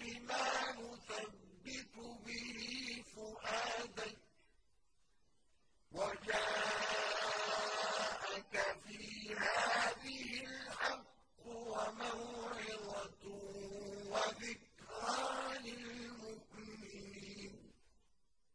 بِمَا نُثَبِّتُ بِهِ فُؤَادَكَ وَجَاءَكَ فِي هَٰذِهِ الْحَقُّ وَمَوْعِظَةٌ وَذِكْرٌ